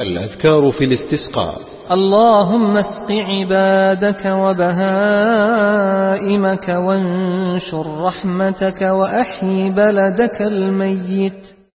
الأذكار في الاستسقاء. اللهم اسق عبادك وبهائمك وانشر رحمتك وأحيي بلدك الميت.